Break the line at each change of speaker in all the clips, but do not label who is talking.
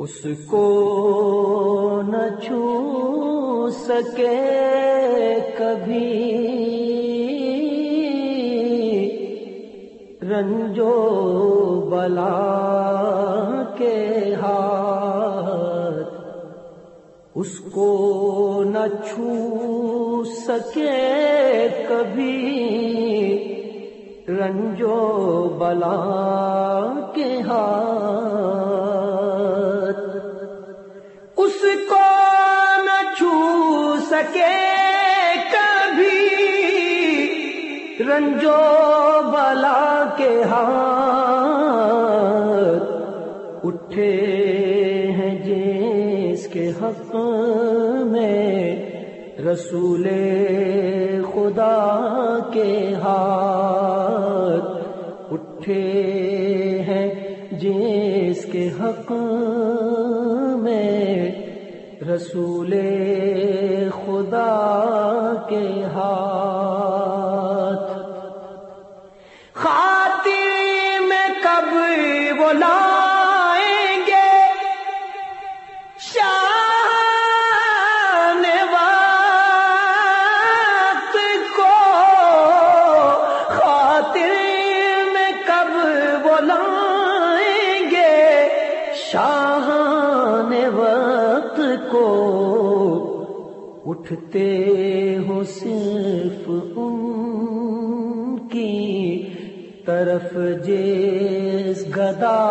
اس کو نہ چھو سکے کبھی۔ رنجو بلا کے ہاتھ اس کو نہ چھو سکے کبھی۔ رنجو بلا کے ہاتھ سکے کبھی رنجو بلا کے ہاتھ اٹھے ہیں جس کے حق میں رسول خدا کے ہاتھ اٹھے ہیں جس کے حق میں رسول خدا کے ہاتھ۔ خاطر میں کب بلائیں گے؟ شان وقت کو خاطر میں کب بلائیں گے؟ شاہان وقت کو اٹھتے ہو صرف ان کی طرف، جس گدا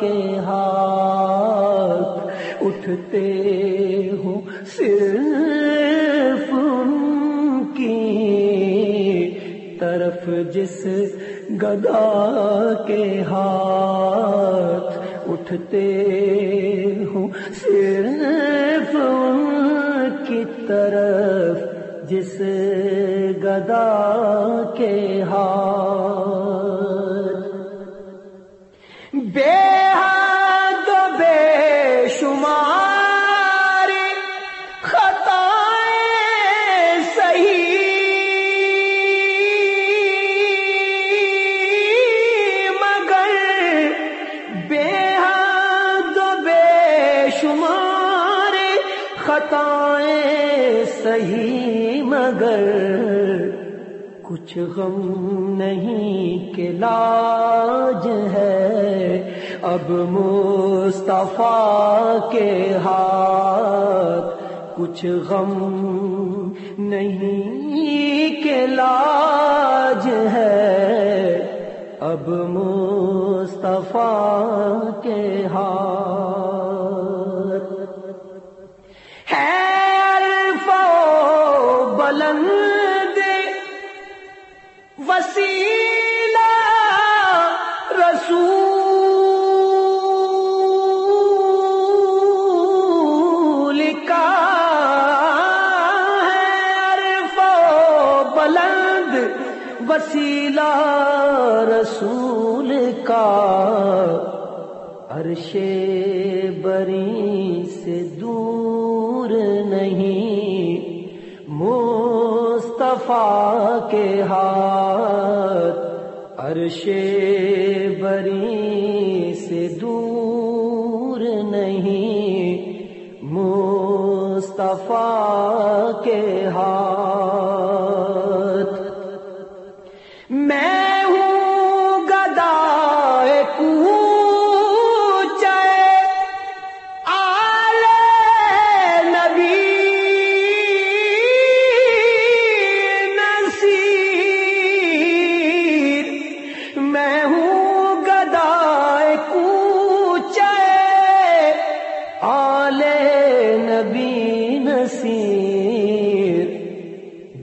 کے ہاتھ اٹھتے ہو صرف ان کی طرف، جس گدا کے ہاتھ اٹھتے ہوں صرف ان طرف جس گدا کے ہاتھ صحیح، مگر کچھ غم نہیں کہ لاج ہے۔ اب مصطفیٰ کے ہاتھ کچھ غم نہیں کہ لاج ہے۔ اب مصطفیٰ بلند وسیلہ رسول کا ہے بلند وسیلہ رسول کا عرش بری سے دور نہیں مصطفیٰ کے ہاتھ عرش بری سے دور نہیں مصطفیٰ کے ہاتھ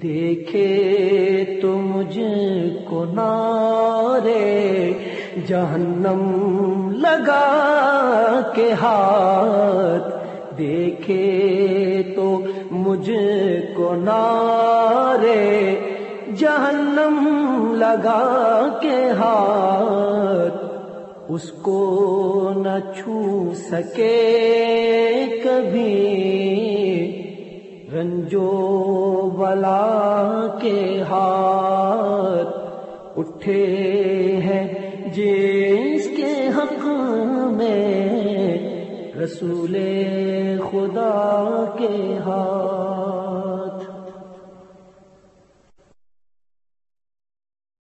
دیکھے تو مجھ کو نارے جہنم لگا کے ہاتھ۔ دیکھے تو مجھ کو نارے جہنم لگا کے ہاتھ۔ اس کو نہ چھو سکے کبھی۔ رنجو ولا کے ہاتھ اٹھے ہیں جس کے حق میں رسول خدا کے ہاتھ